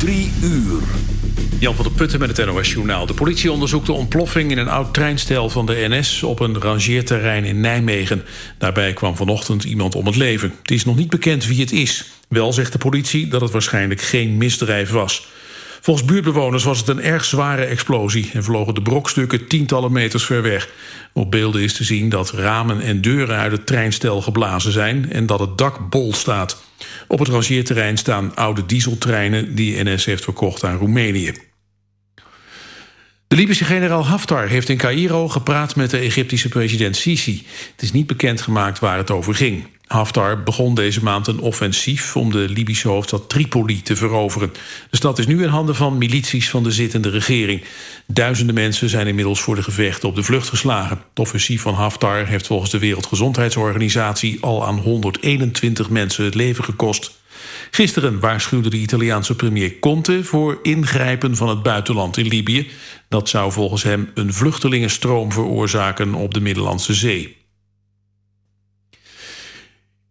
Drie uur. Jan van der Putten met het NOS Journaal. De politie onderzoekt de ontploffing in een oud treinstel van de NS... op een rangeerterrein in Nijmegen. Daarbij kwam vanochtend iemand om het leven. Het is nog niet bekend wie het is. Wel zegt de politie dat het waarschijnlijk geen misdrijf was. Volgens buurtbewoners was het een erg zware explosie... en vlogen de brokstukken tientallen meters ver weg. Op beelden is te zien dat ramen en deuren uit het treinstel geblazen zijn... en dat het dak bol staat. Op het rangeerterrein staan oude dieseltreinen... die NS heeft verkocht aan Roemenië. De Libische generaal Haftar heeft in Cairo gepraat met de Egyptische president Sisi. Het is niet bekendgemaakt waar het over ging. Haftar begon deze maand een offensief om de Libische hoofdstad Tripoli te veroveren. De stad is nu in handen van milities van de zittende regering. Duizenden mensen zijn inmiddels voor de gevechten op de vlucht geslagen. Het offensief van Haftar heeft volgens de Wereldgezondheidsorganisatie al aan 121 mensen het leven gekost. Gisteren waarschuwde de Italiaanse premier Conte voor ingrijpen van het buitenland in Libië. Dat zou volgens hem een vluchtelingenstroom veroorzaken op de Middellandse Zee.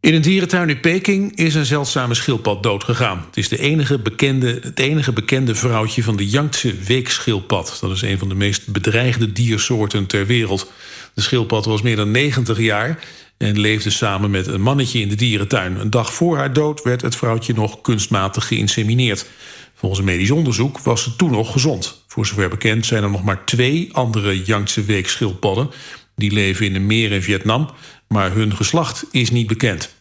In een dierentuin in Peking is een zeldzame schildpad doodgegaan. Het is de enige bekende, het enige bekende vrouwtje van de Yangtze weekschildpad. Dat is een van de meest bedreigde diersoorten ter wereld. De schildpad was meer dan 90 jaar en leefde samen met een mannetje in de dierentuin. Een dag voor haar dood werd het vrouwtje nog kunstmatig geïnsemineerd. Volgens een medisch onderzoek was ze toen nog gezond. Voor zover bekend zijn er nog maar twee andere Yangtze weekschildpadden. Die leven in een meer in Vietnam, maar hun geslacht is niet bekend.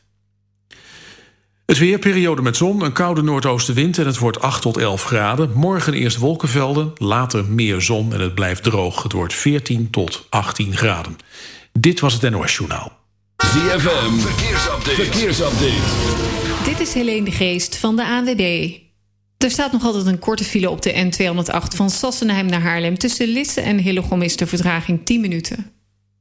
Het weer, periode met zon, een koude noordoostenwind... en het wordt 8 tot 11 graden. Morgen eerst wolkenvelden, later meer zon en het blijft droog. Het wordt 14 tot 18 graden. Dit was het NOS Journaal. ZFM, verkeersupdate. verkeersupdate. Dit is Helene de Geest van de ANWB. Er staat nog altijd een korte file op de N208 van Sassenheim naar Haarlem... tussen Lisse en Hillegom is de vertraging 10 minuten.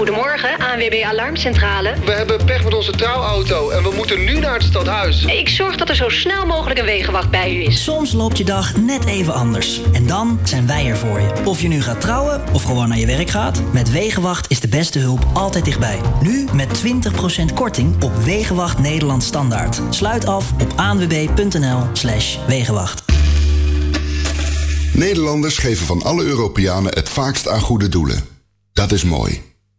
Goedemorgen, ANWB Alarmcentrale. We hebben pech met onze trouwauto en we moeten nu naar het stadhuis. Ik zorg dat er zo snel mogelijk een wegenwacht bij u is. Soms loopt je dag net even anders. En dan zijn wij er voor je. Of je nu gaat trouwen of gewoon naar je werk gaat. Met Wegenwacht is de beste hulp altijd dichtbij. Nu met 20% korting op Wegenwacht Nederland Standaard. Sluit af op anwb.nl slash Wegenwacht. Nederlanders geven van alle Europeanen het vaakst aan goede doelen. Dat is mooi.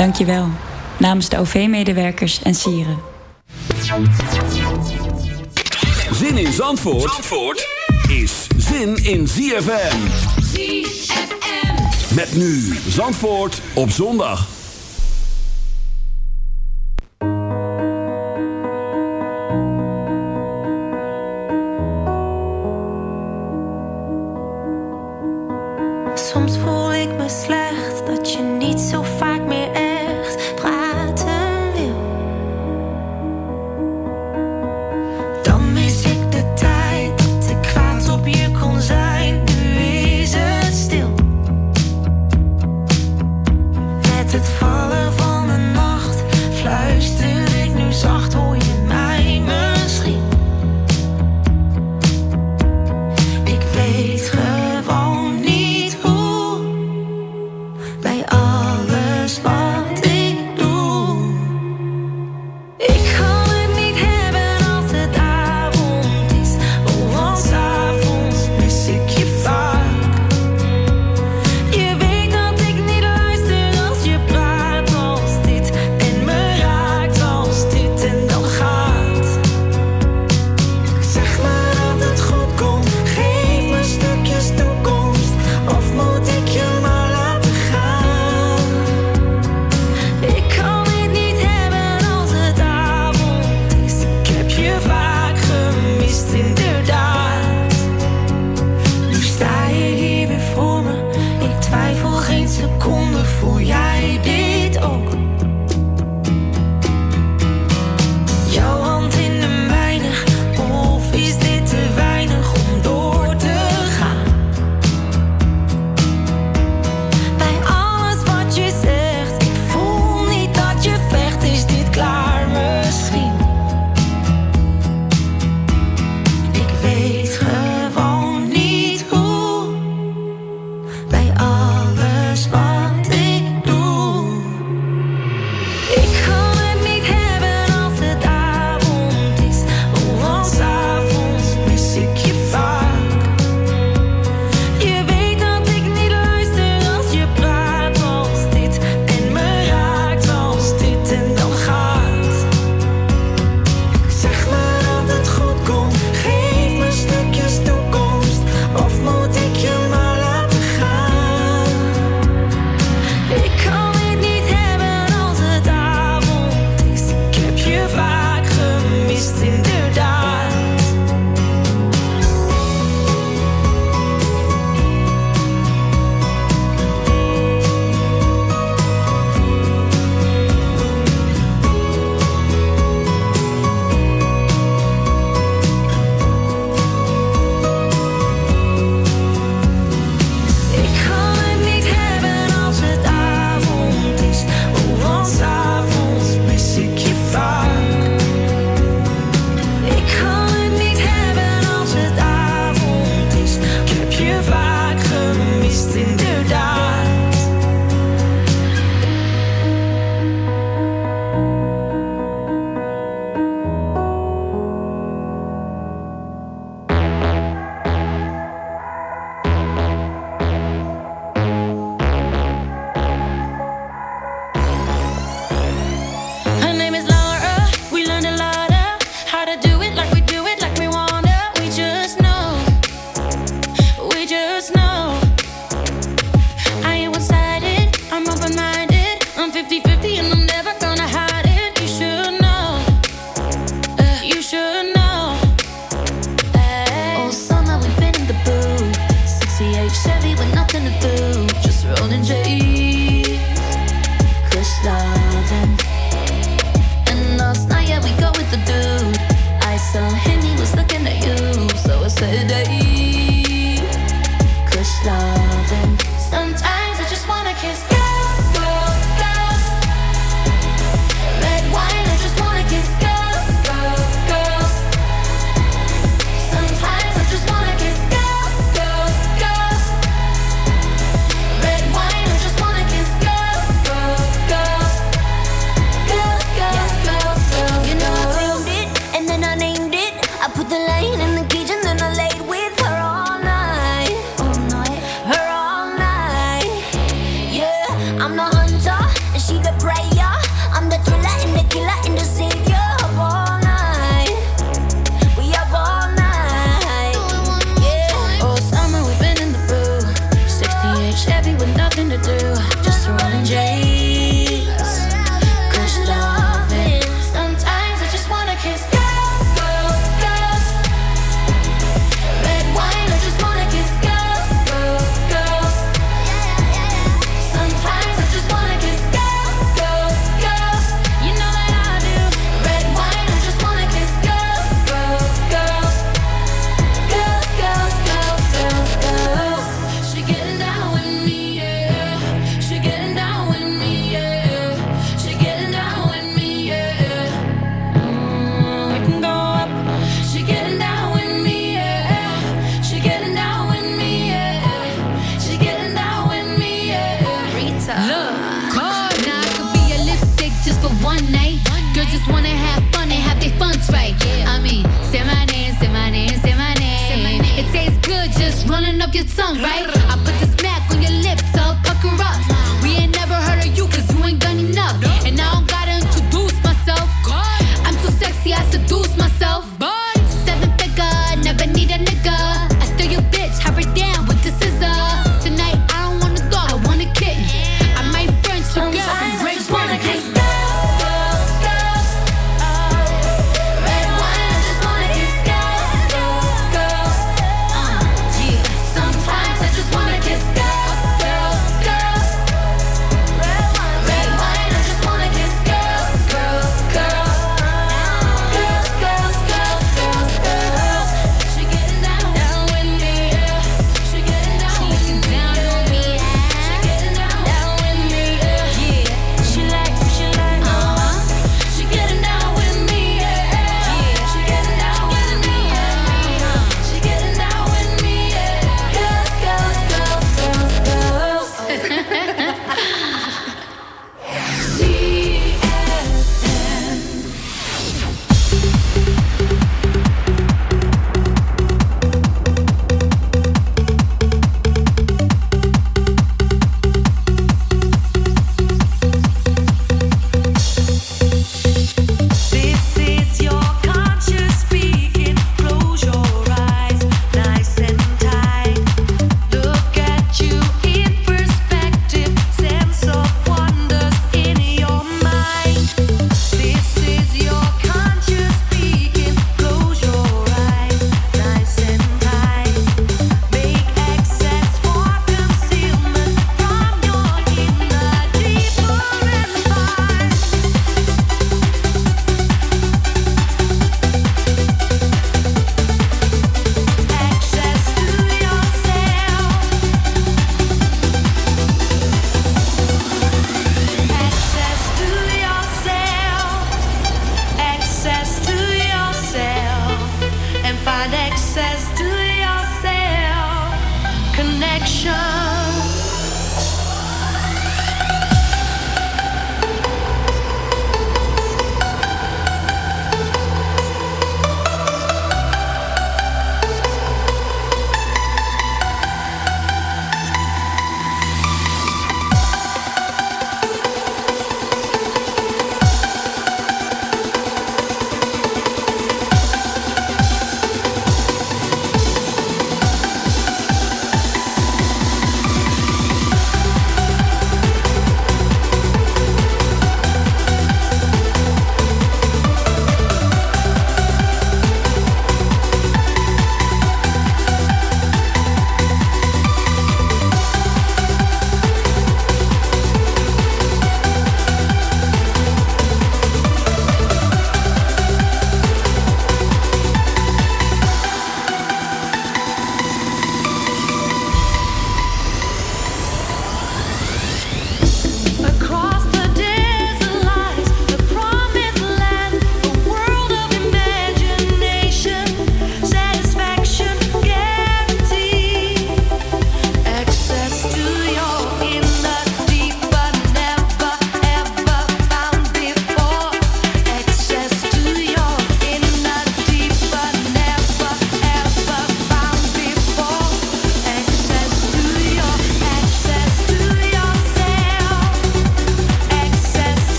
Dank je wel. Namens de OV-medewerkers en sieren. Zin in Zandvoort, Zandvoort is zin in ZFM. ZFM. Met nu Zandvoort op zondag.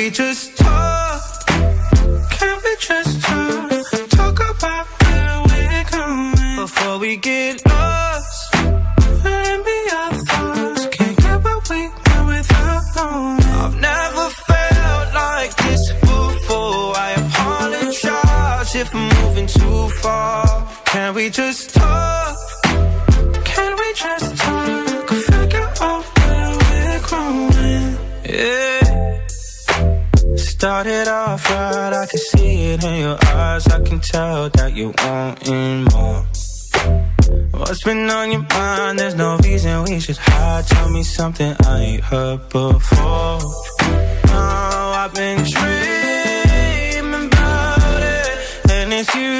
we just What's been on your mind? There's no reason we should hide. Tell me something I ain't heard before. Oh, I've been dreaming about it, and it's you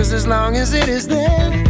Cause as long as it is there,